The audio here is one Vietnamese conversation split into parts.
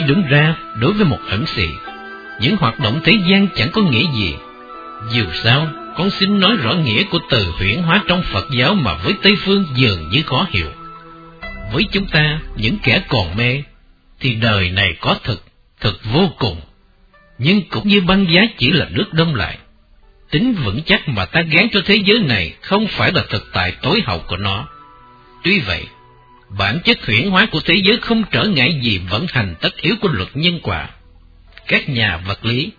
Nói đúng ra, đối với một ẩn sĩ, những hoạt động thế gian chẳng có nghĩa gì. Dù sao, con xin nói rõ nghĩa của từ huyển hóa trong Phật giáo mà với Tây Phương dường như khó hiểu. Với chúng ta, những kẻ còn mê, thì đời này có thực, thực vô cùng. Nhưng cũng như băng giá chỉ là nước đông lại. Tính vững chắc mà ta gán cho thế giới này không phải là thực tại tối hậu của nó. Tuy vậy, bản chất chuyển hóa của thế giới không trở ngại gì vận hành tất yếu của luật nhân quả. Các nhà vật lý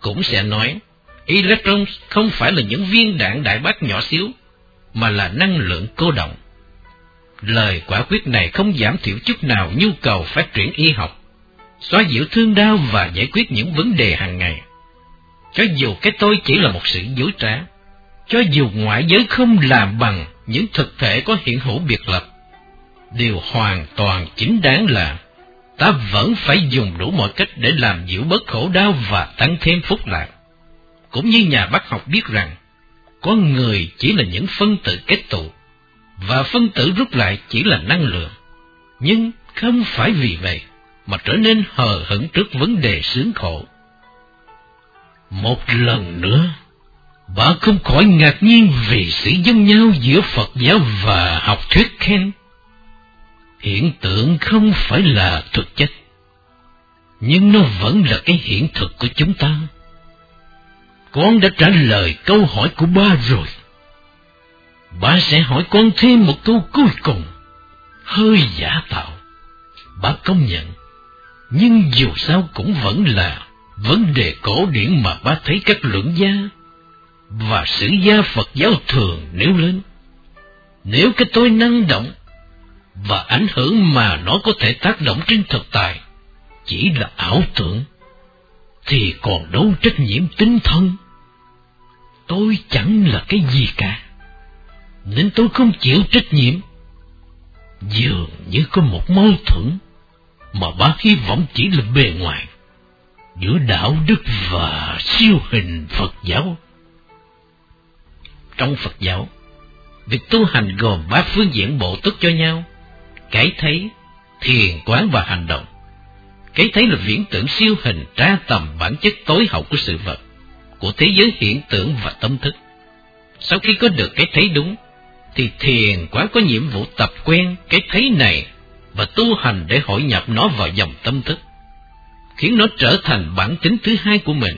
cũng sẽ nói, electron không phải là những viên đạn đại bác nhỏ xíu, mà là năng lượng cô động. Lời quả quyết này không giảm thiểu chút nào nhu cầu phát triển y học, xóa dịu thương đau và giải quyết những vấn đề hàng ngày. Cho dù cái tôi chỉ là một sự dối trá, cho dù ngoại giới không làm bằng những thực thể có hiện hữu biệt lập, điều hoàn toàn chính đáng là ta vẫn phải dùng đủ mọi cách để làm dịu bớt khổ đau và tăng thêm phúc lạc. Cũng như nhà bác học biết rằng, con người chỉ là những phân tử kết tụ, và phân tử rút lại chỉ là năng lượng. Nhưng không phải vì vậy mà trở nên hờ hững trước vấn đề sướng khổ. Một lần nữa, bà không khỏi ngạc nhiên vì sự giống nhau giữa Phật giáo và học thuyết khen. Hiện tượng không phải là thực chất, nhưng nó vẫn là cái hiện thực của chúng ta. Con đã trả lời câu hỏi của ba rồi. Ba sẽ hỏi con thêm một câu cuối cùng, hơi giả tạo. Ba công nhận, nhưng dù sao cũng vẫn là vấn đề cổ điển mà ba thấy các luận gia và sử gia Phật giáo thường nêu lên. Nếu cái tôi năng động và ảnh hưởng mà nó có thể tác động trên thực tại chỉ là ảo tưởng, thì còn đâu trách nhiệm tinh thần. Tôi chẳng là cái gì cả, nên tôi không chịu trách nhiệm. Dường như có một mâu thuẫn mà bác hy vọng chỉ là bề ngoài giữa đạo đức và siêu hình Phật giáo. Trong Phật giáo, việc tu hành gồm ba phương diện bộ tức cho nhau, cái thấy, thiền quán và hành động. Cái thấy là viễn tưởng siêu hình tra tầm bản chất tối hậu của sự vật, của thế giới hiện tượng và tâm thức. Sau khi có được cái thấy đúng, thì thiền quán có nhiệm vụ tập quen cái thấy này và tu hành để hội nhập nó vào dòng tâm thức khiến nó trở thành bản tính thứ hai của mình.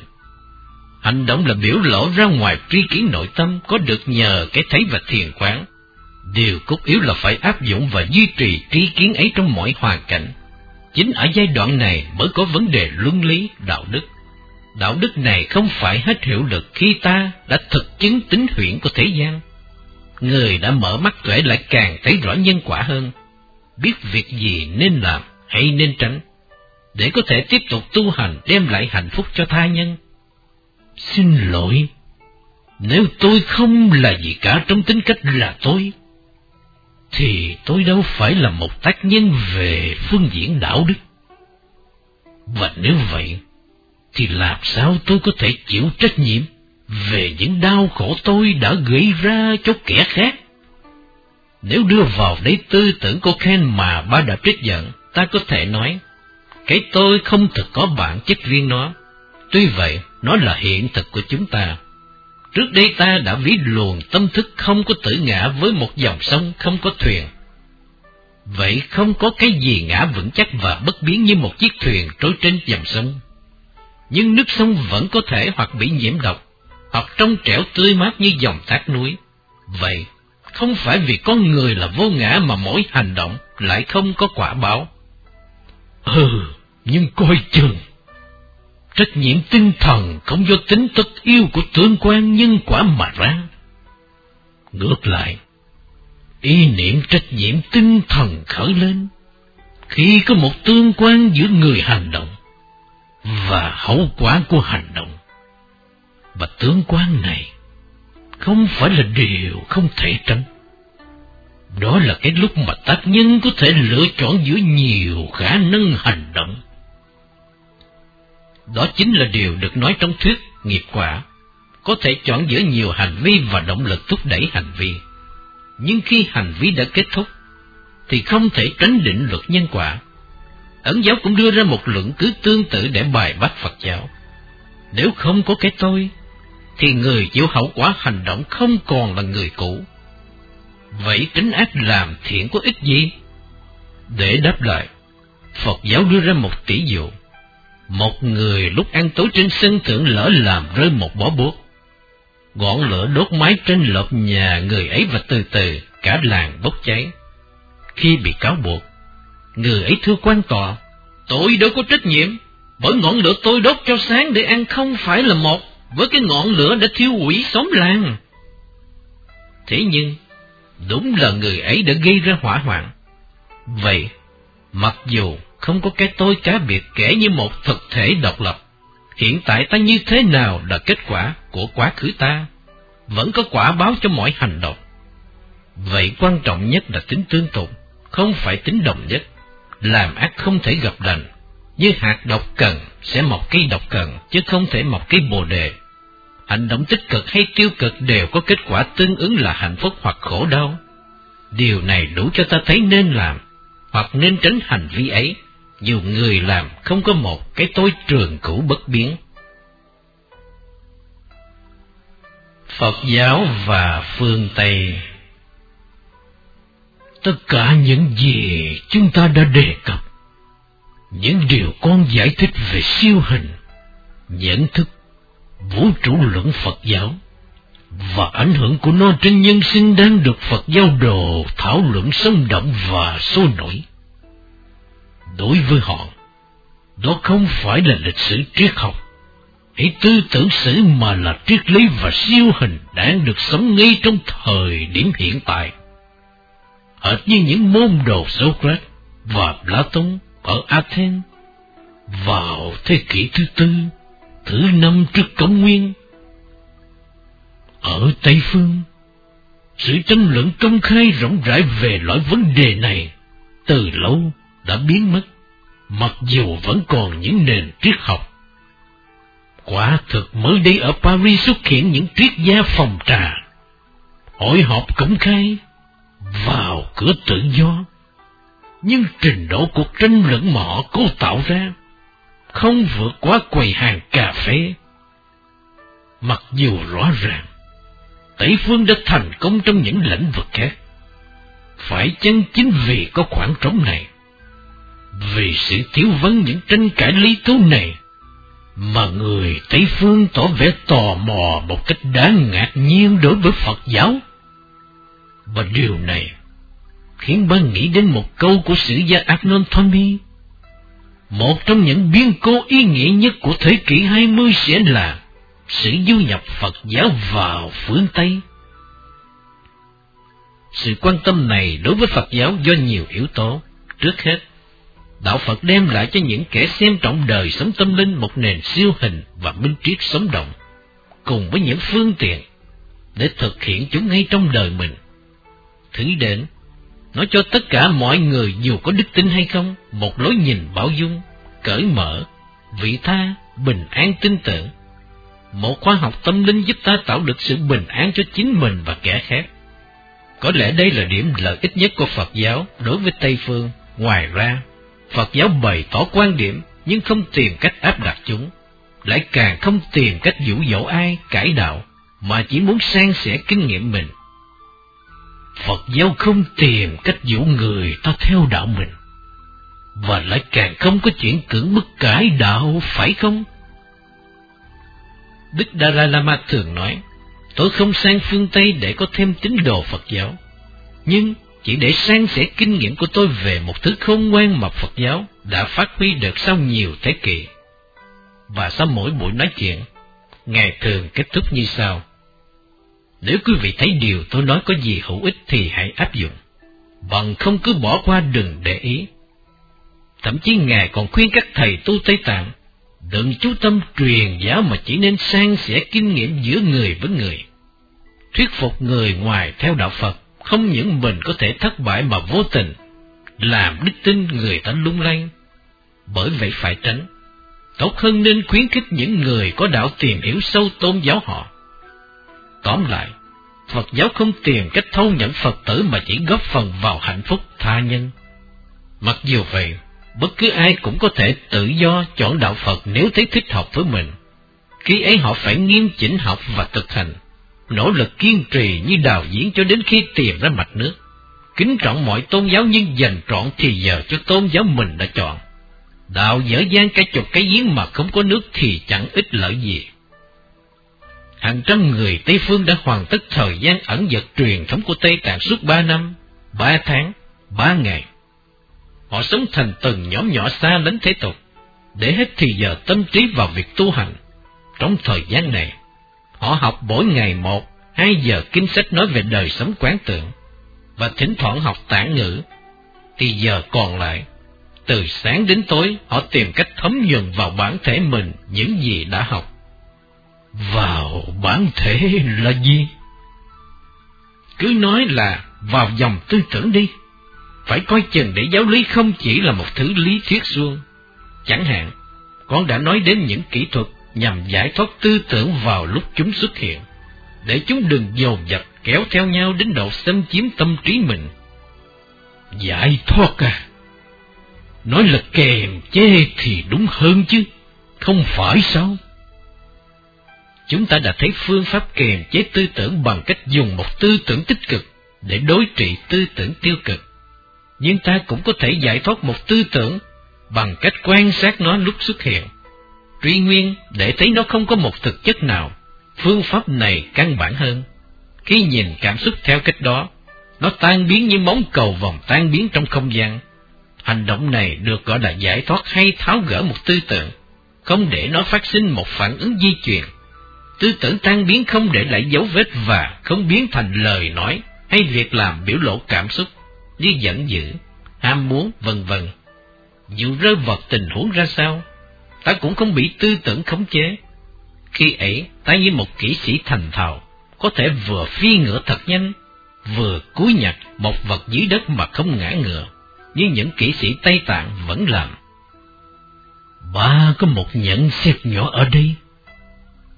Hành động là biểu lộ ra ngoài tri kiến nội tâm có được nhờ cái thấy và thiền quán. Điều cốt yếu là phải áp dụng và duy trì tri kiến ấy trong mọi hoàn cảnh. Chính ở giai đoạn này mới có vấn đề luân lý, đạo đức. Đạo đức này không phải hết hiệu lực khi ta đã thực chứng tính huyễn của thế gian. Người đã mở mắt tuệ lại càng thấy rõ nhân quả hơn, biết việc gì nên làm hay nên tránh để có thể tiếp tục tu hành đem lại hạnh phúc cho tha nhân. Xin lỗi, nếu tôi không là gì cả trong tính cách là tôi, thì tôi đâu phải là một tác nhân về phương diện đạo đức. Và nếu vậy, thì làm sao tôi có thể chịu trách nhiệm về những đau khổ tôi đã gây ra cho kẻ khác? Nếu đưa vào đấy tư tưởng cô Ken mà ba đã trích giận, ta có thể nói, cái tôi không thực có bản chất riêng nó. Tuy vậy, nó là hiện thực của chúng ta. Trước đây ta đã ví luồng tâm thức không có tử ngã với một dòng sông không có thuyền. Vậy không có cái gì ngã vững chắc và bất biến như một chiếc thuyền trôi trên dòng sông. Nhưng nước sông vẫn có thể hoặc bị nhiễm độc, hoặc trong trẻo tươi mát như dòng thác núi. Vậy, không phải vì con người là vô ngã mà mỗi hành động lại không có quả báo. Ừ, nhưng coi chừng. Trách nhiệm tinh thần không do tính tất yêu của tương quan nhân quả mà ra. Ngược lại, ý niệm trách nhiệm tinh thần khởi lên khi có một tương quan giữa người hành động và hậu quả của hành động. Và tương quan này không phải là điều không thể tránh. Đó là cái lúc mà tác nhân có thể lựa chọn giữa nhiều khả năng hành động. Đó chính là điều được nói trong thuyết nghiệp quả, có thể chọn giữa nhiều hành vi và động lực thúc đẩy hành vi. Nhưng khi hành vi đã kết thúc, thì không thể tránh định luật nhân quả. Ấn giáo cũng đưa ra một luận cứ tương tự để bài bác Phật giáo. Nếu không có cái tôi, thì người chịu hậu quả hành động không còn là người cũ. Vậy tránh ác làm thiện có ích gì? Để đáp lại, Phật giáo đưa ra một tỷ dụ. Một người lúc ăn tối trên sân thượng lỡ làm rơi một bó bút. Ngọn lửa đốt mái trên lợp nhà người ấy và từ từ cả làng bốc cháy. Khi bị cáo buộc, người ấy thưa quan tòa, tôi đâu có trách nhiệm, bởi ngọn lửa tôi đốt cho sáng để ăn không phải là một với cái ngọn lửa đã thiêu hủy xóm làng. Thế nhưng, đúng là người ấy đã gây ra hỏa hoạn. Vậy, mặc dù không có cái tôi cá biệt kể như một thực thể độc lập, hiện tại ta như thế nào là kết quả của quá khứ ta, vẫn có quả báo cho mọi hành động. Vậy quan trọng nhất là tính tương tục, không phải tính đồng nhất. Làm ác không thể gặp lành, như hạt độc cần sẽ mọc cây độc cần, chứ không thể mọc cây bồ đề. Hành động tích cực hay tiêu cực đều có kết quả tương ứng là hạnh phúc hoặc khổ đau. Điều này đủ cho ta thấy nên làm, hoặc nên tránh hành vi ấy, dù người làm không có một cái tối trường cũ bất biến. Phật giáo và phương Tây Tất cả những gì chúng ta đã đề cập, những điều con giải thích về siêu hình, nhận thức, vũ trụ luận Phật giáo, và ảnh hưởng của nó trên nhân sinh đang được Phật giáo đồ thảo luận sống động và sôi nổi. Đối với họ, đó không phải là lịch sử triết học, hay tư tưởng sử mà là triết lý và siêu hình đang được sống ngay trong thời điểm hiện tại. Hệt như những môn đồ Socrates và Plato ở Athens vào thế kỷ thứ tư, thứ năm trước công nguyên. Ở Tây Phương, sự tranh luận công khai rộng rãi về loại vấn đề này từ lâu đã biến mất, mặc dù vẫn còn những nền triết học. Quả thực mới đây ở Paris xuất hiện những triết gia phòng trà, hội họp công khai, vào cửa tự do. Nhưng trình độ cuộc tranh luận mà họ cố tạo ra không vượt quá quầy hàng cà phê. Mặc dù rõ ràng, Tây Phương đã thành công trong những lĩnh vực khác. Phải chăng chính vì có khoảng trống này, vì sự thiếu vắng những tranh cãi lý thú này, mà người Tây Phương tỏ vẻ tò mò một cách đáng ngạc nhiên đối với Phật giáo. Và điều này khiến ba nghĩ đến một câu của sử gia Arnold Toynbee. Một trong những biến cố ý nghĩa nhất của thế kỷ 20 sẽ là sự du nhập Phật giáo vào phương Tây. Sự quan tâm này đối với Phật giáo do nhiều yếu tố. Trước hết, Đạo Phật đem lại cho những kẻ xem trọng đời sống tâm linh một nền siêu hình và minh triết sống động, cùng với những phương tiện để thực hiện chúng ngay trong đời mình. Thứ đến, nó cho tất cả mọi người dù có đức tin hay không, một lối nhìn bảo dung, cởi mở, vị tha, bình an tin tưởng. Một khoa học tâm linh giúp ta tạo được sự bình an cho chính mình và kẻ khác. Có lẽ đây là điểm lợi ích nhất của Phật giáo đối với Tây Phương. Ngoài ra, Phật giáo bày tỏ quan điểm nhưng không tìm cách áp đặt chúng, lại càng không tìm cách dụ dỗ ai cải đạo, mà chỉ muốn san sẻ kinh nghiệm mình. Phật giáo không tìm cách dụ người ta theo đạo mình, và lại càng không có chuyện cưỡng bức cải đạo, phải không? Đức Dalai Lama thường nói, tôi không sang phương Tây để có thêm tín đồ Phật giáo, nhưng chỉ để san sẻ kinh nghiệm của tôi về một thứ khôn ngoan mà Phật giáo đã phát huy được sau nhiều thế kỷ. Và sau mỗi buổi nói chuyện, Ngài thường kết thúc như sau. Nếu quý vị thấy điều tôi nói có gì hữu ích thì hãy áp dụng, bằng không cứ bỏ qua đừng để ý. Thậm chí Ngài còn khuyên các thầy tu Tây Tạng, đừng chú tâm truyền giáo mà chỉ nên san sẻ kinh nghiệm giữa người với người. Thuyết phục người ngoài theo đạo Phật không những mình có thể thất bại mà vô tình, làm đức tin người ta lung lay. Bởi vậy phải tránh. Tốt hơn nên khuyến khích những người có đạo tìm hiểu sâu tôn giáo họ. Tóm lại, Phật giáo không tìm cách thâu nhận Phật tử mà chỉ góp phần vào hạnh phúc tha nhân. Mặc dù vậy, bất cứ ai cũng có thể tự do chọn đạo Phật nếu thấy thích hợp với mình. Khi ấy họ phải nghiêm chỉnh học và thực hành, nỗ lực kiên trì như đào diễn cho đến khi tìm ra mạch nước. Kính trọng mọi tôn giáo nhưng dành trọn thì giờ cho tôn giáo mình đã chọn. Đạo dở dang cả chục cái giếng mà không có nước thì chẳng ích lợi gì. Hàng trăm người Tây Phương đã hoàn tất thời gian ẩn dật truyền thống của Tây Tạng suốt ba năm, ba tháng, ba ngày. Họ sống thành từng nhóm nhỏ xa lánh thế tục, để hết thì giờ tâm trí vào việc tu hành. Trong thời gian này, họ học mỗi ngày một, hai giờ kinh sách nói về đời sống quán tượng, và thỉnh thoảng học tản ngữ. Thì giờ còn lại, từ sáng đến tối, họ tìm cách thấm nhuần vào bản thể mình những gì đã học. Vào bản thể là gì? Cứ nói là vào dòng tư tưởng đi. Phải coi chừng để giáo lý không chỉ là một thứ lý thuyết suông. Chẳng hạn, con đã nói đến những kỹ thuật nhằm giải thoát tư tưởng vào lúc chúng xuất hiện, để chúng đừng dồn dập kéo theo nhau đến độ xâm chiếm tâm trí mình. Giải thoát à? Nói là kèm chê thì đúng hơn chứ, không phải sao? Chúng ta đã thấy phương pháp kèm chế tư tưởng bằng cách dùng một tư tưởng tích cực để đối trị tư tưởng tiêu cực. Nhưng ta cũng có thể giải thoát một tư tưởng bằng cách quan sát nó lúc xuất hiện. Truy nguyên để thấy nó không có một thực chất nào, phương pháp này căn bản hơn. Khi nhìn cảm xúc theo cách đó, nó tan biến như móng cầu vòng tan biến trong không gian. Hành động này được gọi là giải thoát hay tháo gỡ một tư tưởng, không để nó phát sinh một phản ứng di chuyển tư tưởng tan biến không để lại dấu vết và không biến thành lời nói hay việc làm biểu lộ cảm xúc như giận dữ, ham muốn, vân vân. Dù rơi vào tình huống ra sao, ta cũng không bị tư tưởng khống chế. Khi ấy, ta như một kỹ sĩ thành thạo, có thể vừa phi ngựa thật nhanh, vừa cúi nhặt một vật dưới đất mà không ngã ngựa, như những kỹ sĩ Tây Tạng vẫn làm. Ba có một nhận xét nhỏ ở đây.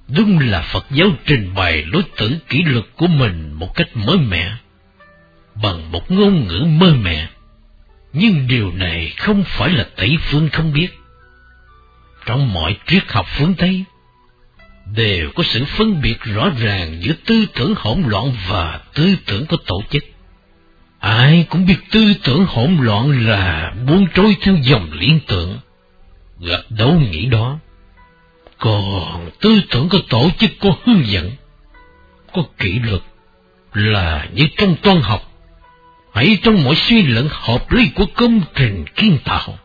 Đúng là Phật giáo trình bày lối tử kỷ luật của mình một cách mới mẻ, bằng một ngôn ngữ mới mẻ. Nhưng điều này không phải là Tây Phương không biết. Trong mọi triết học phương Tây, đều có sự phân biệt rõ ràng giữa tư tưởng hỗn loạn và tư tưởng có tổ chức. Ai cũng biết tư tưởng hỗn loạn là buông trôi theo dòng liên tưởng, gặp đấu nghĩ đó còn tư tưởng của tổ chức có hướng dẫn, có kỷ luật, là như trong toán học, hãy trong mọi suy luận hợp lý của công trình kiến tạo.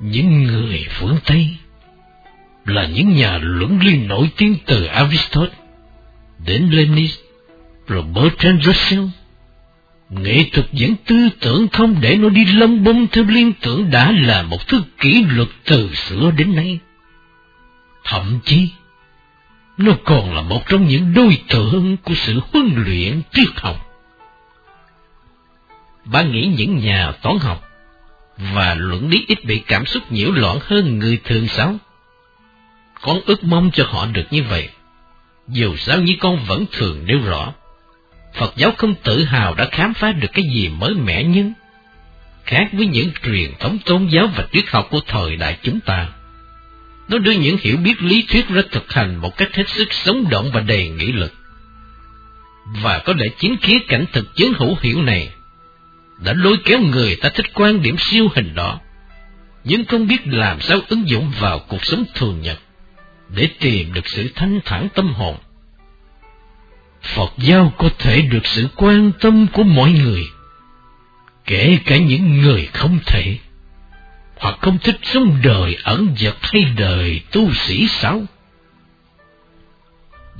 Những người phương Tây là những nhà luận lý nổi tiếng từ Aristotle đến Lenin, rồi Bertrand Russell. Nghệ thuật dẫn tư tưởng không để nó đi lông bông theo liên tưởng đã là một thứ kỷ luật từ xưa đến nay. Thậm chí, nó còn là một trong những đối tượng của sự huấn luyện triết học. Bạn nghĩ những nhà toán học và luận lý ít bị cảm xúc nhiễu loạn hơn người thường sao? Con ước mong cho họ được như vậy. Dù sao như con vẫn thường nêu rõ, Phật giáo không tự hào đã khám phá được cái gì mới mẻ nhưng khác với những truyền thống tôn giáo và triết học của thời đại chúng ta. Nó đưa những hiểu biết lý thuyết ra thực hành một cách hết sức sống động và đầy nghị lực. Và có lẽ chính khía cảnh thực chứng hữu hiểu này đã lôi kéo người ta thích quan điểm siêu hình đó, nhưng không biết làm sao ứng dụng vào cuộc sống thường nhật để tìm được sự thanh thản tâm hồn. Phật giáo có thể được sự quan tâm của mọi người, kể cả những người không thể hoặc không thích sống đời ẩn dật hay đời tu sĩ xấu.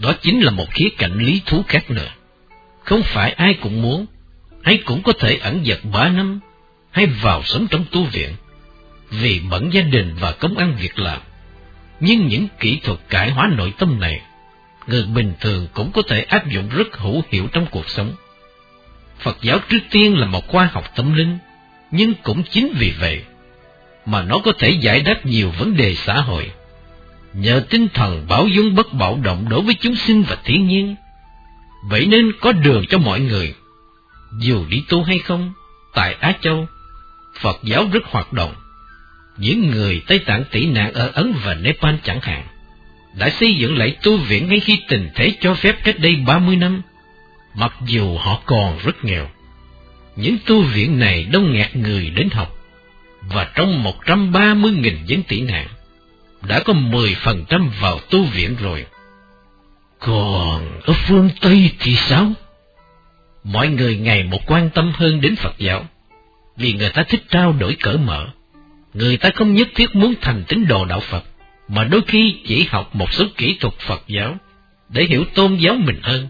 Đó chính là một khía cạnh lý thú khác nữa. Không phải ai cũng muốn, hay cũng có thể ẩn giật ba năm, hay vào sống trong tu viện, vì bận gia đình và công ăn việc làm. Nhưng những kỹ thuật cải hóa nội tâm này, người bình thường cũng có thể áp dụng rất hữu hiệu trong cuộc sống. Phật giáo trước tiên là một khoa học tâm linh, nhưng cũng chính vì vậy mà nó có thể giải đáp nhiều vấn đề xã hội. Nhờ tinh thần bảo dung bất bạo động đối với chúng sinh và thiên nhiên. Vậy nên có đường cho mọi người, dù đi tu hay không, tại Á Châu, Phật giáo rất hoạt động. Những người Tây Tạng tị nạn ở Ấn và Nepal chẳng hạn, đã xây dựng lại tu viện ngay khi tình thế cho phép cách đây 30 năm, mặc dù họ còn rất nghèo. Những tu viện này đông nghẹt người đến học, và trong 130.000 dân tị nạn, đã có 10% vào tu viện rồi. Còn ở phương Tây thì sao? Mọi người ngày một quan tâm hơn đến Phật giáo, vì người ta thích trao đổi cởi mở. Người ta không nhất thiết muốn thành tín đồ đạo Phật, mà đôi khi chỉ học một số kỹ thuật Phật giáo để hiểu tôn giáo mình hơn,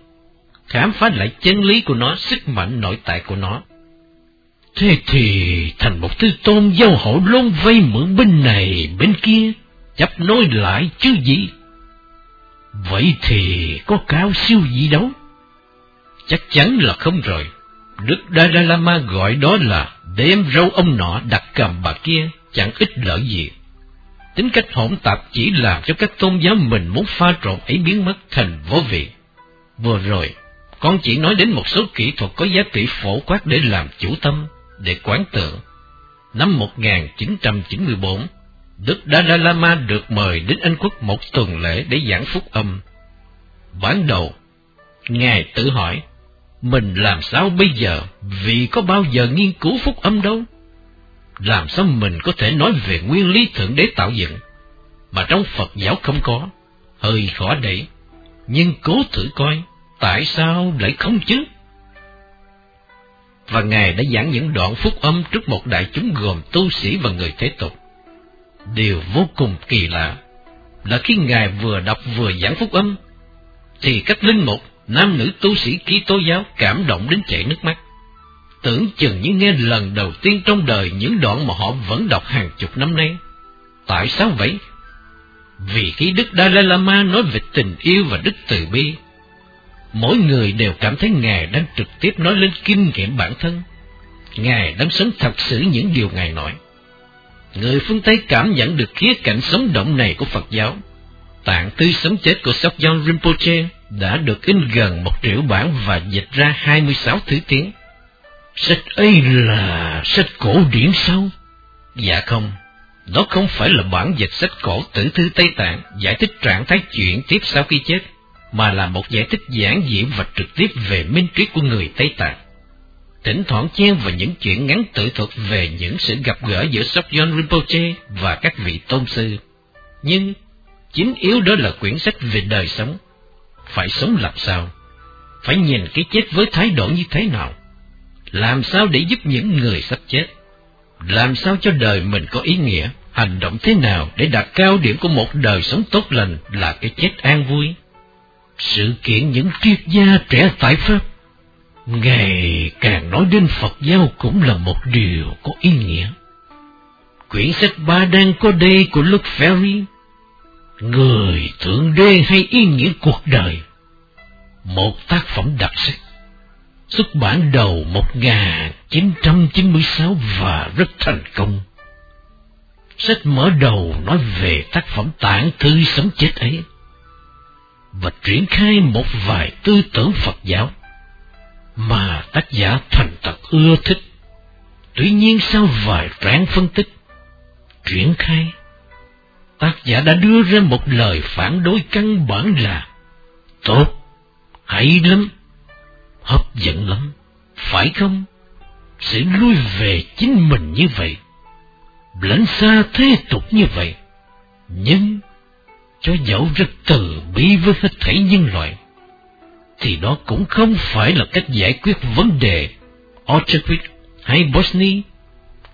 khám phá lại chân lý của nó, sức mạnh nội tại của nó. Thế thì thành một thứ tôn giáo hậu lôn vây mượn bên này bên kia, chấp nối lại chứ gì? Vậy thì có cao siêu gì đâu? Chắc chắn là không rồi. Đức Dalai Lama gọi đó là đem râu ông nọ đặt cầm bà kia, chẳng ích lợi gì. Tính cách hỗn tạp chỉ làm cho các tôn giáo mình muốn pha trộn ấy biến mất thành vô vị. Vừa rồi, con chỉ nói đến một số kỹ thuật có giá trị phổ quát để làm chủ tâm, để quán tượng. Năm 1994, Đức Dalai Lama được mời đến Anh Quốc một tuần lễ để giảng phúc âm. Ban đầu, Ngài tự hỏi, mình làm sao bây giờ vì có bao giờ nghiên cứu phúc âm đâu? Làm sao mình có thể nói về nguyên lý Thượng Đế tạo dựng, mà trong Phật giáo không có, hơi khó để. Nhưng cố thử coi, tại sao lại không chứ? Và Ngài đã giảng những đoạn phúc âm trước một đại chúng gồm tu sĩ và người thế tục. Điều vô cùng kỳ lạ là khi Ngài vừa đọc vừa giảng phúc âm, thì các linh mục, nam nữ tu sĩ ký tố giáo cảm động đến chảy nước mắt. Tưởng chừng như nghe lần đầu tiên trong đời những đoạn mà họ vẫn đọc hàng chục năm nay. Tại sao vậy? Vì khi Đức Dalai Lama nói về tình yêu và đức từ bi, mỗi người đều cảm thấy Ngài đang trực tiếp nói lên kinh nghiệm bản thân. Ngài đang sống thật sự những điều Ngài nói. Người phương Tây cảm nhận được khía cạnh sống động này của Phật giáo. Tạng tư sống chết của Sokyon Rinpoche đã được in gần một triệu bản và dịch ra 26 thứ tiếng. Sách ấy là sách cổ điển sao? Dạ không, đó không phải là bản dịch sách cổ tử thư Tây Tạng giải thích trạng thái chuyển tiếp sau khi chết, mà là một giải thích giản dị và trực tiếp về minh triết của người Tây Tạng. Thỉnh thoảng chen vào những chuyện ngắn tự thuật về những sự gặp gỡ giữa Sokyon Rinpoche và các vị tôn sư. Nhưng, chính yếu đó là quyển sách về đời sống. Phải sống làm sao? Phải nhìn cái chết với thái độ như thế nào? Làm sao để giúp những người sắp chết? Làm sao cho đời mình có ý nghĩa? Hành động thế nào để đạt cao điểm của một đời sống tốt lành là cái chết an vui? Sự kiện những triết gia trẻ tại Pháp Ngày càng nói đến Phật giáo cũng là một điều có ý nghĩa. Quyển sách Ba Đăng có đây của Luke Ferry, Người Thượng Đế hay ý nghĩa cuộc đời, một tác phẩm đặc sắc, xuất bản đầu 1996 và rất thành công. Sách mở đầu nói về tác phẩm tạng thư sống chết ấy, và triển khai một vài tư tưởng Phật giáo mà tác giả thành thật ưa thích. Tuy nhiên sau vài trang phân tích, triển khai, tác giả đã đưa ra một lời phản đối căn bản là Tốt, hay lắm, hấp dẫn lắm, phải không? Sẽ lui về chính mình như vậy, lẫn xa thế tục như vậy, nhưng cho dẫu rất từ bi với hết thảy nhân loại, thì đó cũng không phải là cách giải quyết vấn đề Orchard hay Bosnia.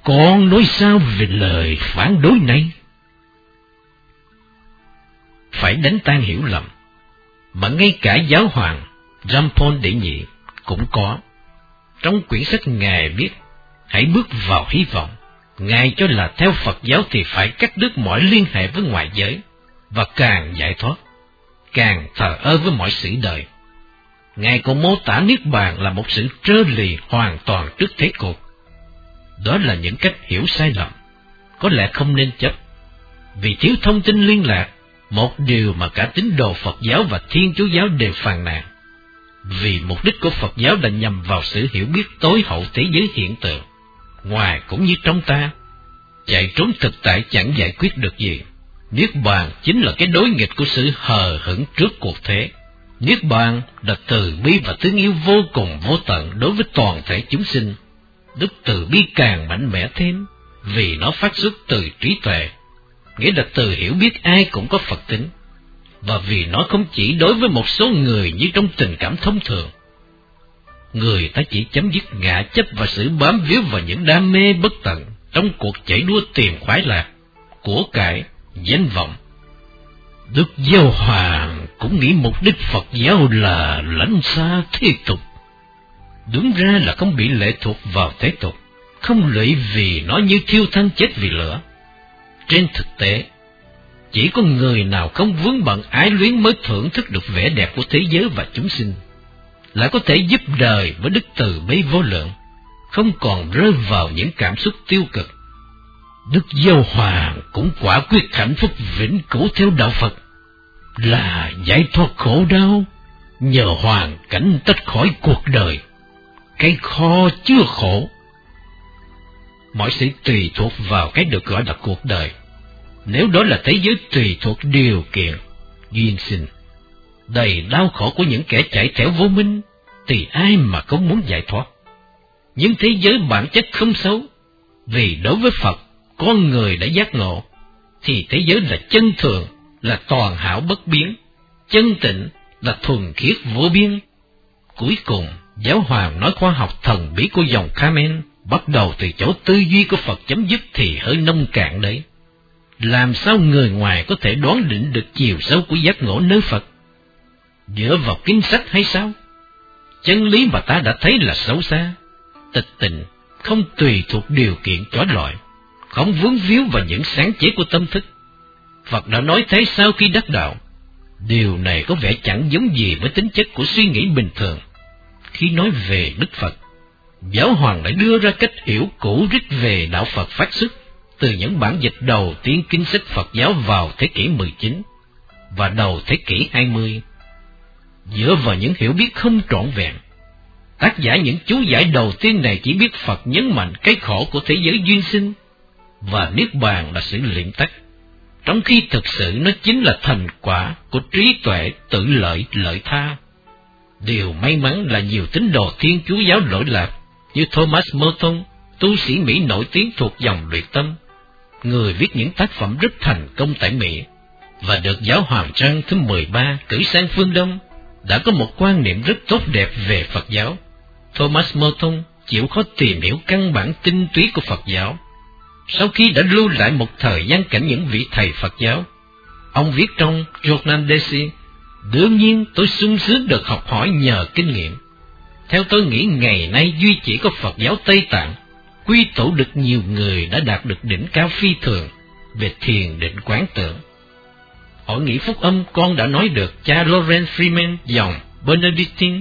Còn nói sao về lời phản đối này? Phải đánh tan hiểu lầm, mà ngay cả giáo hoàng Rampon Đệ Nhị cũng có. Trong quyển sách Ngài viết, hãy bước vào hy vọng. Ngài cho là theo Phật giáo thì phải cắt đứt mọi liên hệ với ngoại giới, và càng giải thoát, càng thờ ơ với mọi sự đời. Ngài còn mô tả Niết Bàn là một sự trơ lì hoàn toàn trước thế cục Đó là những cách hiểu sai lầm, có lẽ không nên chấp. Vì thiếu thông tin liên lạc, một điều mà cả tín đồ Phật giáo và Thiên Chúa giáo đều phàn nàn. Vì mục đích của Phật giáo là nhằm vào sự hiểu biết tối hậu thế giới hiện tượng, ngoài cũng như trong ta. Chạy trốn thực tại chẳng giải quyết được gì. Niết bàn chính là cái đối nghịch của sự hờ hững trước cuộc thế. Niết bàn là từ bi và thương yêu vô cùng vô tận đối với toàn thể chúng sinh. Đức từ bi càng mạnh mẽ thêm, vì nó phát xuất từ trí tuệ, nghĩa là từ hiểu biết ai cũng có Phật tính, và vì nó không chỉ đối với một số người như trong tình cảm thông thường. Người ta chỉ chấm dứt ngã chấp và sự bám víu vào những đam mê bất tận trong cuộc chạy đua tìm khoái lạc, của cải, danh vọng. Đức Giáo Hoàng cũng nghĩ mục đích Phật giáo là lãnh xa thế tục. Đúng ra là không bị lệ thuộc vào thế tục, không lợi vì nó như thiêu thân chết vì lửa. Trên thực tế, chỉ có người nào không vướng bận ái luyến mới thưởng thức được vẻ đẹp của thế giới và chúng sinh, lại có thể giúp đời với đức từ bấy vô lượng, không còn rơi vào những cảm xúc tiêu cực. Đức Giáo Hoàng cũng quả quyết hạnh phúc vĩnh cửu theo đạo Phật là giải thoát khổ đau nhờ hoàn cảnh tách khỏi cuộc đời cái kho chưa khổ mọi sự tùy thuộc vào cái được gọi là cuộc đời nếu đó là thế giới tùy thuộc điều kiện duyên sinh đầy đau khổ của những kẻ chạy theo vô minh thì ai mà không muốn giải thoát nhưng thế giới bản chất không xấu vì đối với phật con người đã giác ngộ thì thế giới là chân thường là toàn hảo bất biến, chân tịnh là thuần khiết vô biên. Cuối cùng, giáo hoàng nói khoa học thần bí của dòng Kamen bắt đầu từ chỗ tư duy của Phật chấm dứt thì hơi nông cạn đấy. Làm sao người ngoài có thể đoán định được chiều sâu của giác ngộ nơi Phật? Dựa vào kinh sách hay sao? Chân lý mà ta đã thấy là xấu xa, tịch tình, không tùy thuộc điều kiện trói lọi, không vướng víu vào những sáng chế của tâm thức. Phật đã nói thế sau khi đắc đạo. Điều này có vẻ chẳng giống gì với tính chất của suy nghĩ bình thường. Khi nói về Đức Phật, Giáo Hoàng đã đưa ra cách hiểu cũ rích về đạo Phật phát xuất từ những bản dịch đầu tiên kinh sách Phật giáo vào thế kỷ 19 và đầu thế kỷ 20. Dựa vào những hiểu biết không trọn vẹn, tác giả những chú giải đầu tiên này chỉ biết Phật nhấn mạnh cái khổ của thế giới duyên sinh và Niết Bàn là sự liệm tắc trong khi thực sự nó chính là thành quả của trí tuệ tự lợi lợi tha. Điều may mắn là nhiều tín đồ thiên chúa giáo lỗi lạc như Thomas Merton, tu sĩ Mỹ nổi tiếng thuộc dòng luyện tâm, người viết những tác phẩm rất thành công tại Mỹ và được giáo hoàng Trang thứ 13 cử sang phương Đông, đã có một quan niệm rất tốt đẹp về Phật giáo. Thomas Merton chịu khó tìm hiểu căn bản tinh túy của Phật giáo sau khi đã lưu lại một thời gian cảnh những vị thầy Phật giáo, ông viết trong Journal Desi, đương nhiên tôi sung sướng được học hỏi nhờ kinh nghiệm. Theo tôi nghĩ ngày nay duy chỉ có Phật giáo Tây Tạng, quy tụ được nhiều người đã đạt được đỉnh cao phi thường về thiền định quán tưởng. Hội nghị phúc âm con đã nói được cha Lorenz Freeman dòng Benedictine,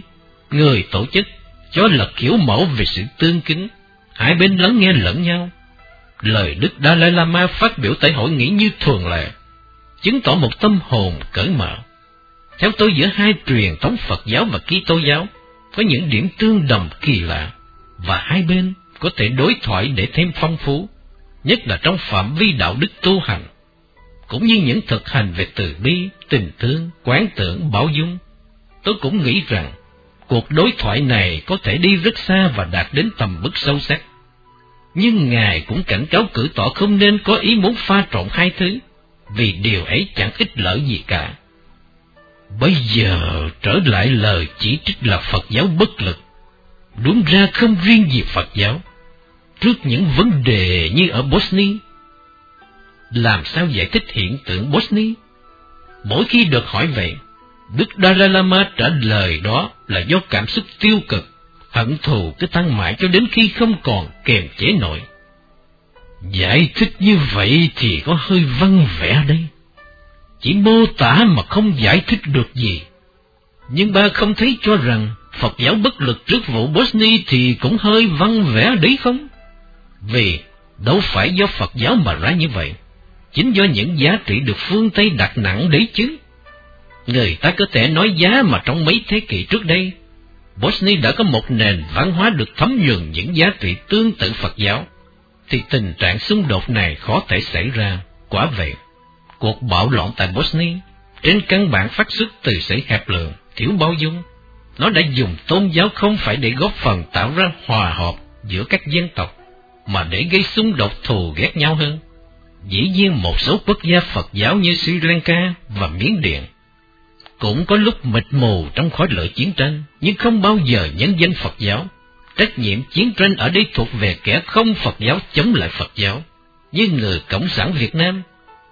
người tổ chức, cho là kiểu mẫu về sự tương kính, hai bên lắng nghe lẫn nhau, lời Đức Dalai Lama phát biểu tại hội nghị như thường lệ, chứng tỏ một tâm hồn cởi mở. Theo tôi giữa hai truyền thống Phật giáo và Kitô giáo có những điểm tương đồng kỳ lạ, và hai bên có thể đối thoại để thêm phong phú, nhất là trong phạm vi đạo đức tu hành, cũng như những thực hành về từ bi, tình thương, quán tưởng, bảo dung. Tôi cũng nghĩ rằng cuộc đối thoại này có thể đi rất xa và đạt đến tầm mức sâu sắc nhưng Ngài cũng cảnh cáo cử tỏ không nên có ý muốn pha trộn hai thứ, vì điều ấy chẳng ích lợi gì cả. Bây giờ trở lại lời chỉ trích là Phật giáo bất lực, đúng ra không riêng gì Phật giáo. Trước những vấn đề như ở Bosnia, làm sao giải thích hiện tượng Bosnia? Mỗi khi được hỏi vậy, Đức Dalai Lama trả lời đó là do cảm xúc tiêu cực hận thù cứ tăng mãi cho đến khi không còn kềm chế nổi. Giải thích như vậy thì có hơi văn vẻ đây. Chỉ mô tả mà không giải thích được gì. Nhưng ba không thấy cho rằng Phật giáo bất lực trước vụ Bosnia thì cũng hơi văn vẽ đấy không? Vì đâu phải do Phật giáo mà ra như vậy. Chính do những giá trị được phương Tây đặt nặng đấy chứ. Người ta có thể nói giá mà trong mấy thế kỷ trước đây Bosnia đã có một nền văn hóa được thấm nhuần những giá trị tương tự Phật giáo, thì tình trạng xung đột này khó thể xảy ra. Quả vậy, cuộc bạo loạn tại Bosnia trên căn bản phát xuất từ sự hẹp lượng, thiếu bao dung. Nó đã dùng tôn giáo không phải để góp phần tạo ra hòa hợp giữa các dân tộc, mà để gây xung đột thù ghét nhau hơn. Dĩ nhiên một số quốc gia Phật giáo như Sri Lanka và Miến Điện cũng có lúc mịt mù trong khói lửa chiến tranh, nhưng không bao giờ nhân dân Phật giáo. Trách nhiệm chiến tranh ở đây thuộc về kẻ không Phật giáo chống lại Phật giáo, như người Cộng sản Việt Nam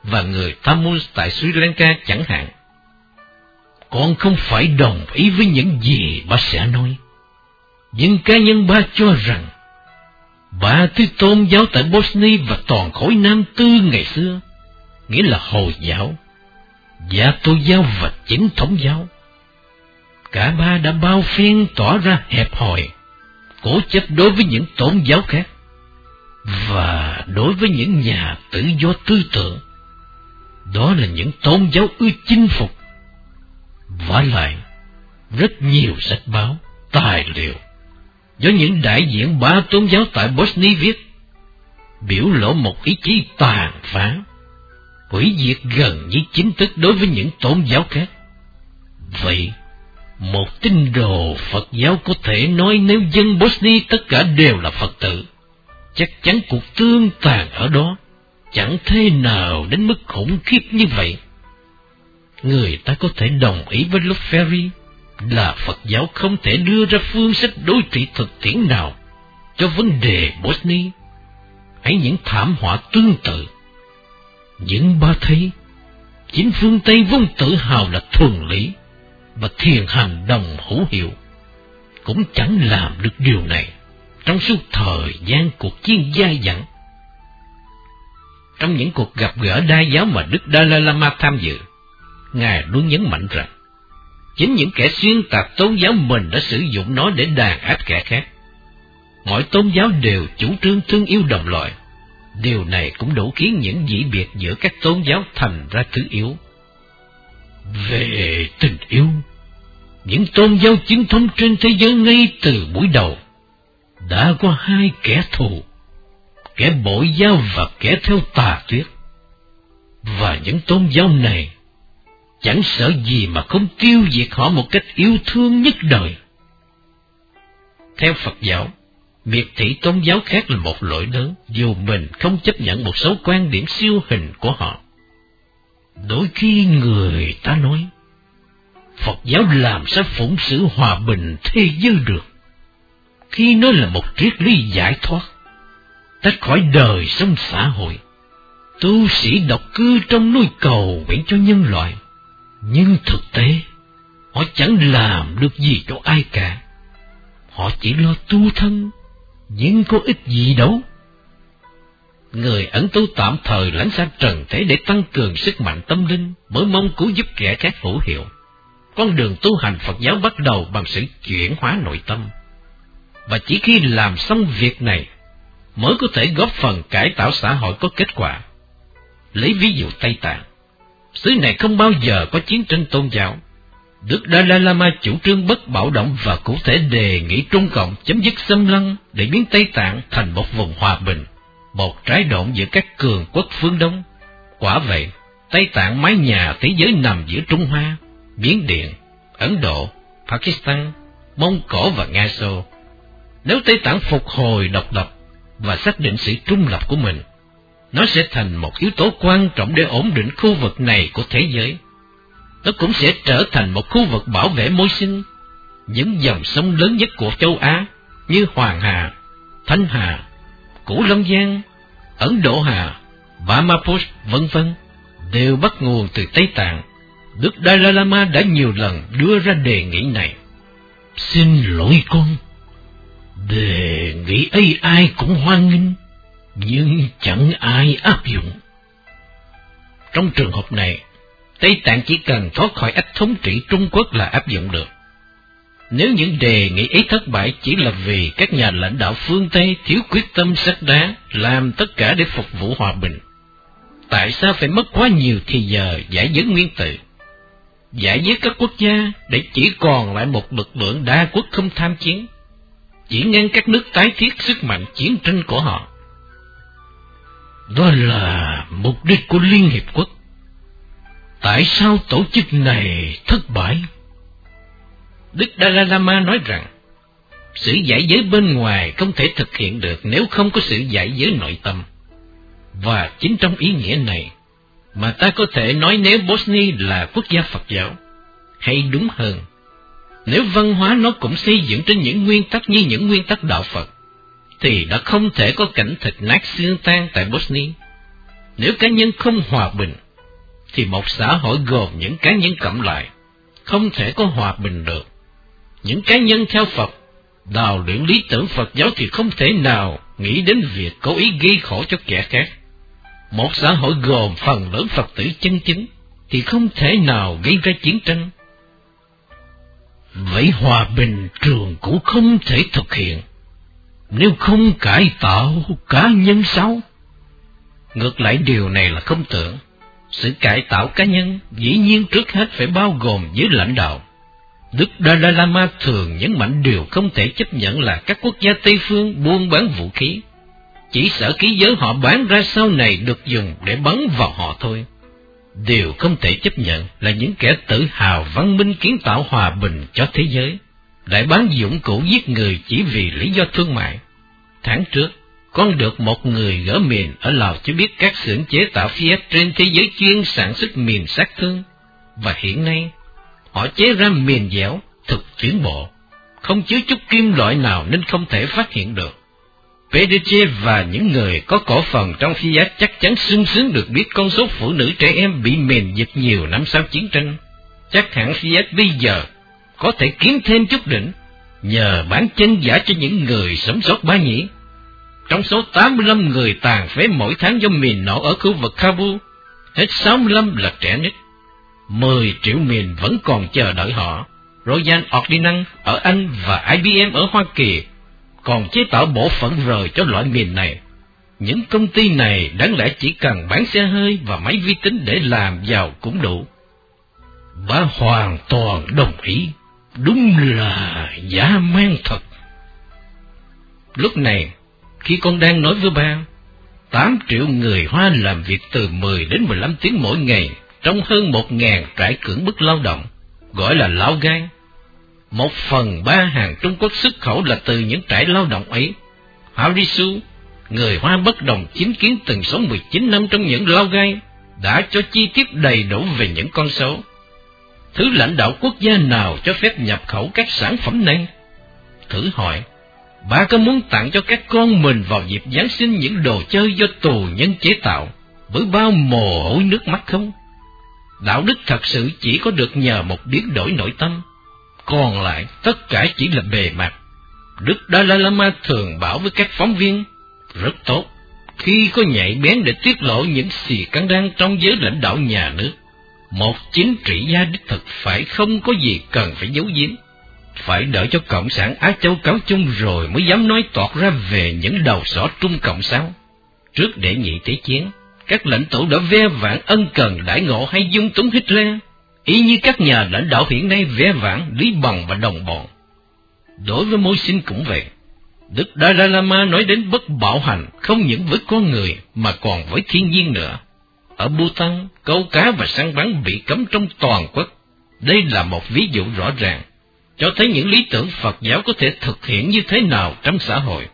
và người Tamil tại Sri Lanka chẳng hạn. Con không phải đồng ý với những gì ba sẽ nói. Nhưng cá nhân ba cho rằng, ba thứ tôn giáo tại Bosnia và toàn khối Nam Tư ngày xưa, nghĩa là Hồi giáo, Giả Tô giáo và chính thống giáo. Cả ba đã bao phiên tỏ ra hẹp hòi, cố chấp đối với những tôn giáo khác, và đối với những nhà tự do tư tưởng. Đó là những tôn giáo ưa chinh phục. Và lại, rất nhiều sách báo, tài liệu, do những đại diện ba tôn giáo tại Bosnia viết, biểu lộ một ý chí tàn phá hủy diệt gần như chính thức đối với những tôn giáo khác. Vậy, một tín đồ Phật giáo có thể nói nếu dân Bosnia tất cả đều là Phật tử, chắc chắn cuộc tương tàn ở đó chẳng thế nào đến mức khủng khiếp như vậy. Người ta có thể đồng ý với Luffery là Phật giáo không thể đưa ra phương sách đối trị thực tiễn nào cho vấn đề Bosnia. hay những thảm họa tương tự những ba thấy, chính phương Tây vốn tự hào là thuần lý, và thiền hành đồng hữu hiệu, cũng chẳng làm được điều này trong suốt thời gian cuộc chiến dai dẳng. Trong những cuộc gặp gỡ đa giáo mà Đức Dalai Lama tham dự, Ngài luôn nhấn mạnh rằng, chính những kẻ xuyên tạc tôn giáo mình đã sử dụng nó để đàn áp kẻ khác. Mọi tôn giáo đều chủ trương thương yêu đồng loại, Điều này cũng đủ khiến những dĩ biệt giữa các tôn giáo thành ra thứ yếu. Về tình yêu, những tôn giáo chính thống trên thế giới ngay từ buổi đầu đã có hai kẻ thù, kẻ bội giáo và kẻ theo tà thuyết. Và những tôn giáo này chẳng sợ gì mà không tiêu diệt họ một cách yêu thương nhất đời. Theo Phật giáo, Miệt thị tôn giáo khác là một lỗi lớn, dù mình không chấp nhận một số quan điểm siêu hình của họ. Đôi khi người ta nói, Phật giáo làm sao phụng sự hòa bình thế giới được, khi nó là một triết lý giải thoát, tách khỏi đời sống xã hội. Tu sĩ độc cư trong núi cầu nguyện cho nhân loại, nhưng thực tế, họ chẳng làm được gì cho ai cả. Họ chỉ lo tu thân, nhưng có ích gì đâu. Người ẩn tu tạm thời lãnh xa trần thế để tăng cường sức mạnh tâm linh, mới mong cứu giúp kẻ khác hữu hiệu. Con đường tu hành Phật giáo bắt đầu bằng sự chuyển hóa nội tâm. Và chỉ khi làm xong việc này, mới có thể góp phần cải tạo xã hội có kết quả. Lấy ví dụ Tây Tạng, xứ này không bao giờ có chiến tranh tôn giáo, Đức Dalai Lama chủ trương bất bạo động và cụ thể đề nghị Trung Cộng chấm dứt xâm lăng để biến Tây Tạng thành một vùng hòa bình, một trái độn giữa các cường quốc phương Đông. Quả vậy, Tây Tạng mái nhà thế giới nằm giữa Trung Hoa, Biến Điện, Ấn Độ, Pakistan, Mông Cổ và Nga Xô. Nếu Tây Tạng phục hồi độc lập và xác định sự trung lập của mình, nó sẽ thành một yếu tố quan trọng để ổn định khu vực này của thế giới nó cũng sẽ trở thành một khu vực bảo vệ môi sinh. Những dòng sông lớn nhất của châu Á như Hoàng Hà, Thanh Hà, Cửu Long Giang, Ấn Độ Hà, Brahmaputra, vân vân đều bắt nguồn từ Tây Tạng. Đức Dalai Lama đã nhiều lần đưa ra đề nghị này. Xin lỗi con, đề nghị ấy ai cũng hoan nghênh, nhưng chẳng ai áp dụng. Trong trường hợp này, Tây Tạng chỉ cần thoát khỏi ách thống trị Trung Quốc là áp dụng được. Nếu những đề nghị ấy thất bại chỉ là vì các nhà lãnh đạo phương Tây thiếu quyết tâm sắt đá làm tất cả để phục vụ hòa bình, tại sao phải mất quá nhiều thì giờ giải dứt nguyên tử? Giải dứt các quốc gia để chỉ còn lại một lực lượng đa quốc không tham chiến, chỉ ngăn các nước tái thiết sức mạnh chiến tranh của họ. Đó là mục đích của Liên Hiệp Quốc. Tại sao tổ chức này thất bại? Đức Dalai Lama nói rằng, sự giải giới bên ngoài không thể thực hiện được nếu không có sự giải giới nội tâm. Và chính trong ý nghĩa này, mà ta có thể nói nếu Bosnia là quốc gia Phật giáo, hay đúng hơn, nếu văn hóa nó cũng xây dựng trên những nguyên tắc như những nguyên tắc đạo Phật, thì đã không thể có cảnh thịt nát xương tan tại Bosnia. Nếu cá nhân không hòa bình, thì một xã hội gồm những cá nhân cộng lại, không thể có hòa bình được. Những cá nhân theo Phật, đào luyện lý tưởng Phật giáo thì không thể nào nghĩ đến việc cố ý gây khổ cho kẻ khác. Một xã hội gồm phần lớn Phật tử chân chính, thì không thể nào gây ra chiến tranh. Vậy hòa bình trường cũng không thể thực hiện nếu không cải tạo cá nhân sao? Ngược lại điều này là không tưởng. Sự cải tạo cá nhân dĩ nhiên trước hết phải bao gồm dưới lãnh đạo. Đức Dalai Lama thường nhấn mạnh điều không thể chấp nhận là các quốc gia Tây phương buôn bán vũ khí. Chỉ sợ khí giới họ bán ra sau này được dùng để bắn vào họ thôi. Điều không thể chấp nhận là những kẻ tự hào văn minh kiến tạo hòa bình cho thế giới lại bán dụng cụ giết người chỉ vì lý do thương mại. Tháng trước, con được một người gỡ miền ở Lào cho biết các xưởng chế tạo Fiat trên thế giới chuyên sản xuất miền sát thương, và hiện nay họ chế ra miền dẻo, thực chuyển bộ, không chứa chút kim loại nào nên không thể phát hiện được. PDG và những người có cổ phần trong Fiat chắc chắn sung sướng được biết con số phụ nữ trẻ em bị mềm giật nhiều năm sau chiến tranh. Chắc hẳn Fiat bây giờ có thể kiếm thêm chút đỉnh nhờ bán chân giả cho những người sống sót ba nhỉ. Trong số 85 người tàn phế mỗi tháng do mìn nổ ở khu vực Kabul, hết 65 là trẻ nít. 10 triệu mìn vẫn còn chờ đợi họ. Royal Ordinance ở Anh và IBM ở Hoa Kỳ còn chế tạo bộ phận rời cho loại mìn này. Những công ty này đáng lẽ chỉ cần bán xe hơi và máy vi tính để làm giàu cũng đủ. Bà hoàn toàn đồng ý. Đúng là giả man thật. Lúc này, khi con đang nói với ba, 8 triệu người Hoa làm việc từ 10 đến 15 tiếng mỗi ngày trong hơn 1.000 trại cưỡng bức lao động, gọi là lao gan. Một phần ba hàng Trung Quốc xuất khẩu là từ những trại lao động ấy. Harisu, người Hoa bất đồng chính kiến từng sống 19 năm trong những lao gai, đã cho chi tiết đầy đủ về những con số thứ lãnh đạo quốc gia nào cho phép nhập khẩu các sản phẩm này? Thử hỏi, bà có muốn tặng cho các con mình vào dịp Giáng sinh những đồ chơi do tù nhân chế tạo, với bao mồ hôi nước mắt không? Đạo đức thật sự chỉ có được nhờ một biến đổi nội tâm, còn lại tất cả chỉ là bề mặt. Đức Dalai Lama thường bảo với các phóng viên, rất tốt, khi có nhạy bén để tiết lộ những xì căng răng trong giới lãnh đạo nhà nước một chính trị gia đích thực phải không có gì cần phải giấu giếm. Phải đợi cho Cộng sản Á Châu cáo chung rồi mới dám nói toạc ra về những đầu sỏ Trung Cộng sao. Trước để nhị thế chiến, các lãnh tụ đã ve vãn ân cần đại ngộ hay dung túng Hitler, y như các nhà lãnh đạo hiện nay vẽ vãn Lý Bằng và đồng bọn. Đối với mối sinh cũng vậy. Đức Dalai Lama nói đến bất bạo hành không những với con người mà còn với thiên nhiên nữa. Ở Bhutan, câu cá và săn bắn bị cấm trong toàn quốc. Đây là một ví dụ rõ ràng, cho thấy những lý tưởng Phật giáo có thể thực hiện như thế nào trong xã hội.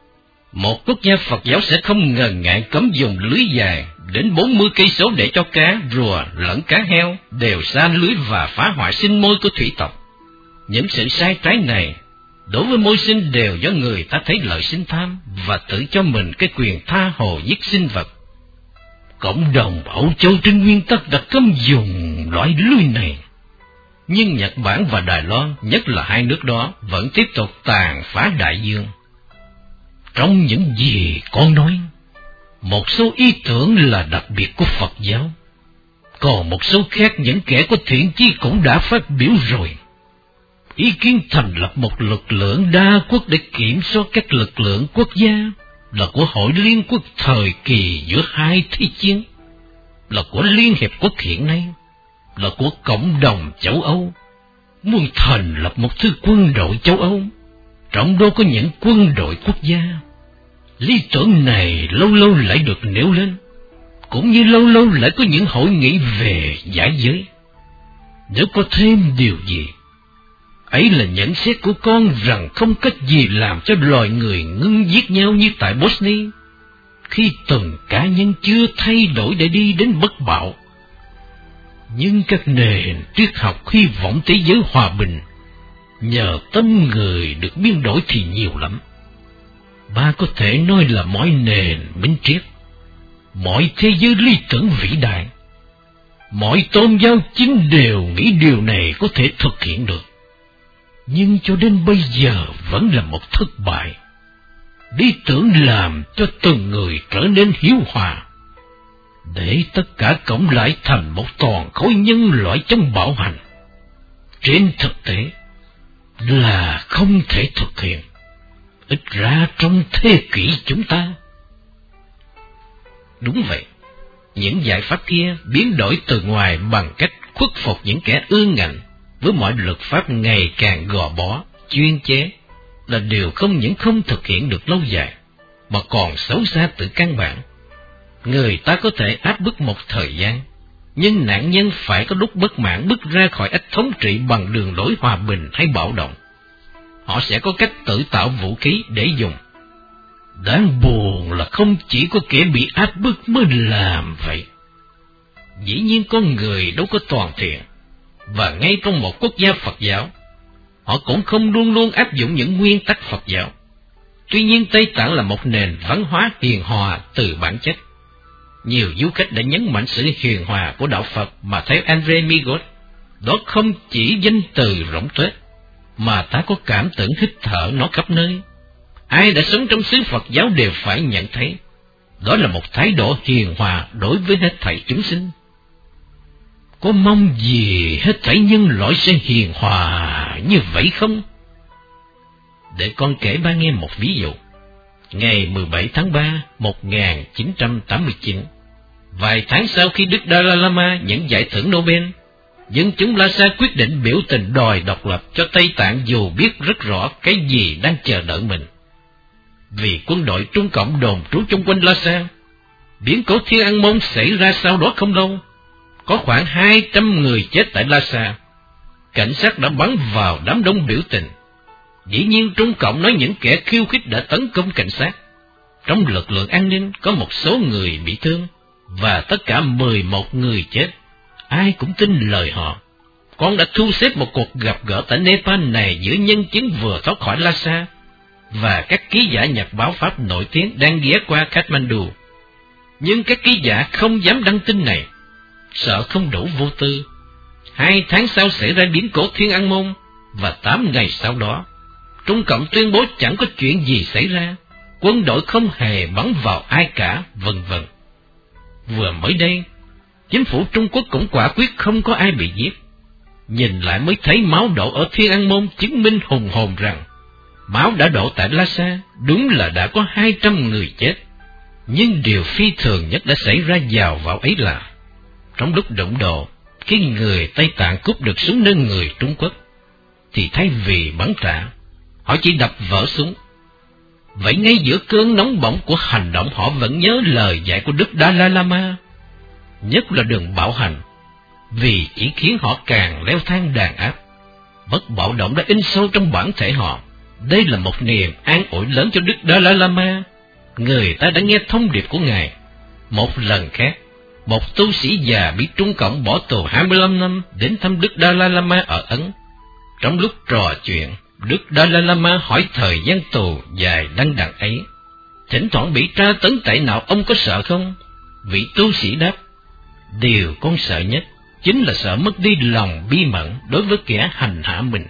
Một quốc gia Phật giáo sẽ không ngần ngại cấm dùng lưới dài đến 40 cây số để cho cá, rùa lẫn cá heo đều xa lưới và phá hoại sinh môi của thủy tộc. Những sự sai trái này đối với môi sinh đều do người ta thấy lợi sinh tham và tự cho mình cái quyền tha hồ giết sinh vật Cộng đồng Âu Châu trên nguyên tắc đã cấm dùng loại lưới này. Nhưng Nhật Bản và Đài Loan, nhất là hai nước đó, vẫn tiếp tục tàn phá đại dương. Trong những gì con nói, một số ý tưởng là đặc biệt của Phật giáo, còn một số khác những kẻ có thiện chi cũng đã phát biểu rồi. Ý kiến thành lập một lực lượng đa quốc để kiểm soát các lực lượng quốc gia là của Hội Liên Quốc thời kỳ giữa hai thế chiến, là của Liên Hiệp Quốc hiện nay, là của cộng đồng châu Âu, muốn thành lập một thứ quân đội châu Âu, trong đó có những quân đội quốc gia. Lý tưởng này lâu lâu lại được nêu lên, cũng như lâu lâu lại có những hội nghị về giải giới. Nếu có thêm điều gì, ấy là nhận xét của con rằng không cách gì làm cho loài người ngưng giết nhau như tại Bosnia, khi từng cá nhân chưa thay đổi để đi đến bất bạo. Nhưng các nền triết học hy vọng thế giới hòa bình, nhờ tâm người được biến đổi thì nhiều lắm. Ba có thể nói là mọi nền minh triết, mọi thế giới lý tưởng vĩ đại, mọi tôn giáo chính đều nghĩ điều này có thể thực hiện được. Nhưng cho đến bây giờ vẫn là một thất bại. Lý tưởng làm cho từng người trở nên hiếu hòa, để tất cả cộng lại thành một toàn khối nhân loại trong bảo hành. Trên thực tế là không thể thực hiện ít ra trong thế kỷ chúng ta. Đúng vậy, những giải pháp kia biến đổi từ ngoài bằng cách khuất phục những kẻ ương ngạnh với mọi luật pháp ngày càng gò bó, chuyên chế là điều không những không thực hiện được lâu dài, mà còn xấu xa từ căn bản. Người ta có thể áp bức một thời gian, nhưng nạn nhân phải có lúc bất mãn bước ra khỏi ách thống trị bằng đường lối hòa bình hay bạo động họ sẽ có cách tự tạo vũ khí để dùng. Đáng buồn là không chỉ có kẻ bị áp bức mới làm vậy. Dĩ nhiên con người đâu có toàn thiện, và ngay trong một quốc gia Phật giáo, họ cũng không luôn luôn áp dụng những nguyên tắc Phật giáo. Tuy nhiên Tây Tạng là một nền văn hóa hiền hòa từ bản chất. Nhiều du khách đã nhấn mạnh sự hiền hòa của đạo Phật mà theo Andre Migot, đó không chỉ danh từ rỗng tuếch, mà ta có cảm tưởng hít thở nó khắp nơi. Ai đã sống trong xứ Phật giáo đều phải nhận thấy, đó là một thái độ hiền hòa đối với hết thảy chúng sinh. Có mong gì hết thảy nhân loại sẽ hiền hòa như vậy không? Để con kể ba nghe một ví dụ. Ngày 17 tháng 3, 1989, vài tháng sau khi Đức Dalai Lama nhận giải thưởng Nobel, dân chúng Lhasa quyết định biểu tình đòi độc lập cho Tây Tạng dù biết rất rõ cái gì đang chờ đợi mình. Vì quân đội Trung Cộng đồn trú chung quanh Lhasa, biến cố Thiên An Môn xảy ra sau đó không lâu. Có khoảng hai trăm người chết tại Lhasa. Cảnh sát đã bắn vào đám đông biểu tình. Dĩ nhiên Trung Cộng nói những kẻ khiêu khích đã tấn công cảnh sát. Trong lực lượng an ninh có một số người bị thương, và tất cả mười một người chết ai cũng tin lời họ. Con đã thu xếp một cuộc gặp gỡ tại Nepal này giữa nhân chứng vừa thoát khỏi Lhasa và các ký giả nhật báo Pháp nổi tiếng đang ghé qua Kathmandu. Nhưng các ký giả không dám đăng tin này, sợ không đủ vô tư. Hai tháng sau xảy ra biến cố Thiên An Môn, và tám ngày sau đó, Trung Cộng tuyên bố chẳng có chuyện gì xảy ra, quân đội không hề bắn vào ai cả, vân vân. Vừa mới đây, chính phủ Trung Quốc cũng quả quyết không có ai bị giết. Nhìn lại mới thấy máu đổ ở Thiên An Môn chứng minh hùng hồn rằng máu đã đổ tại Lhasa, đúng là đã có hai trăm người chết. Nhưng điều phi thường nhất đã xảy ra vào vào ấy là, trong lúc động độ, cái người Tây Tạng cúp được súng nơi người Trung Quốc, thì thay vì bắn trả, họ chỉ đập vỡ súng. Vậy ngay giữa cơn nóng bỏng của hành động họ vẫn nhớ lời dạy của Đức Dalai Lama nhất là đường bạo hành, vì chỉ khiến họ càng leo thang đàn áp. Bất bạo động đã in sâu trong bản thể họ. Đây là một niềm an ủi lớn cho Đức Dalai Lama. Người ta đã nghe thông điệp của Ngài. Một lần khác, một tu sĩ già bị Trung Cộng bỏ tù 25 năm đến thăm Đức Dalai Lama ở Ấn. Trong lúc trò chuyện, Đức Dalai Lama hỏi thời gian tù dài đăng đằng ấy. Thỉnh thoảng bị tra tấn tại nào ông có sợ không? Vị tu sĩ đáp, Điều con sợ nhất chính là sợ mất đi lòng bi mẫn đối với kẻ hành hạ mình.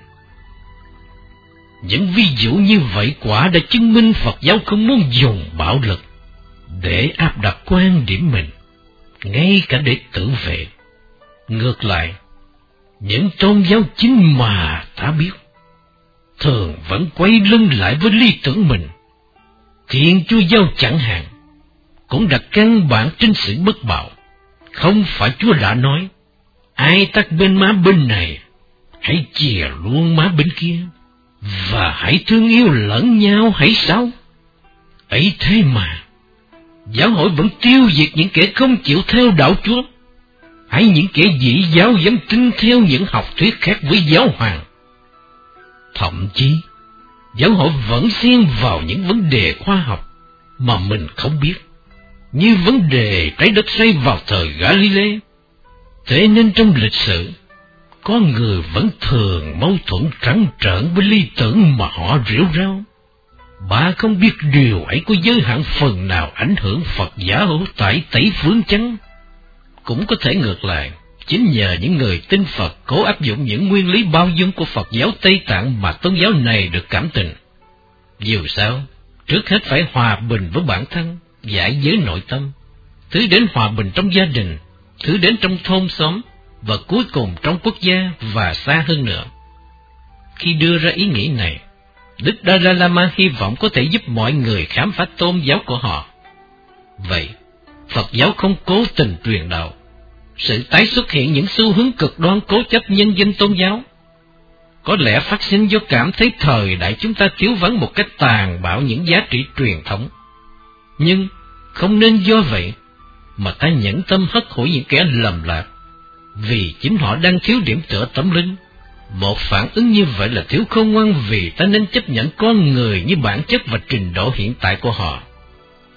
Những ví dụ như vậy quả đã chứng minh Phật giáo không muốn dùng bạo lực để áp đặt quan điểm mình, ngay cả để tự vệ. Ngược lại, những tôn giáo chính mà ta biết, thường vẫn quay lưng lại với lý tưởng mình. Thiên chúa giáo chẳng hạn, cũng đặt căn bản trên sự bất bạo. Không phải Chúa đã nói, ai tắt bên má bên này, hãy chìa luôn má bên kia, và hãy thương yêu lẫn nhau hãy sao? Ấy thế mà, giáo hội vẫn tiêu diệt những kẻ không chịu theo đạo Chúa, hay những kẻ dị giáo dám tin theo những học thuyết khác với giáo hoàng. Thậm chí, giáo hội vẫn xen vào những vấn đề khoa học mà mình không biết, như vấn đề trái đất xoay vào thời Galilei. Thế nên trong lịch sử, có người vẫn thường mâu thuẫn trắng trợn với lý tưởng mà họ rỉu rao. Bà không biết điều ấy có giới hạn phần nào ảnh hưởng Phật giáo tại Tây phương chăng? Cũng có thể ngược lại, chính nhờ những người tin Phật cố áp dụng những nguyên lý bao dung của Phật giáo Tây Tạng mà tôn giáo này được cảm tình. Dù sao, trước hết phải hòa bình với bản thân, giải giới nội tâm, thứ đến hòa bình trong gia đình, thứ đến trong thôn xóm, và cuối cùng trong quốc gia và xa hơn nữa. Khi đưa ra ý nghĩ này, Đức Dalai Lama hy vọng có thể giúp mọi người khám phá tôn giáo của họ. Vậy, Phật giáo không cố tình truyền đạo. Sự tái xuất hiện những xu hướng cực đoan cố chấp nhân dân tôn giáo có lẽ phát sinh do cảm thấy thời đại chúng ta thiếu vắng một cách tàn bạo những giá trị truyền thống. Nhưng không nên do vậy mà ta nhẫn tâm hất hủi những kẻ lầm lạc, vì chính họ đang thiếu điểm tựa tấm linh. Một phản ứng như vậy là thiếu khôn ngoan vì ta nên chấp nhận con người như bản chất và trình độ hiện tại của họ,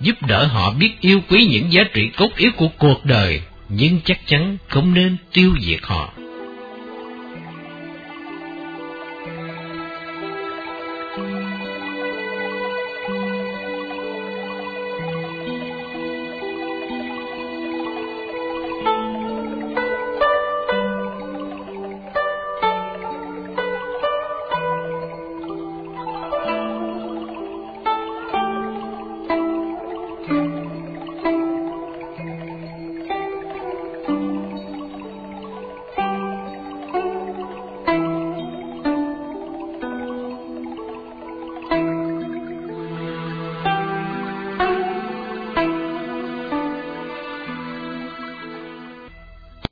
giúp đỡ họ biết yêu quý những giá trị cốt yếu của cuộc đời, nhưng chắc chắn không nên tiêu diệt họ.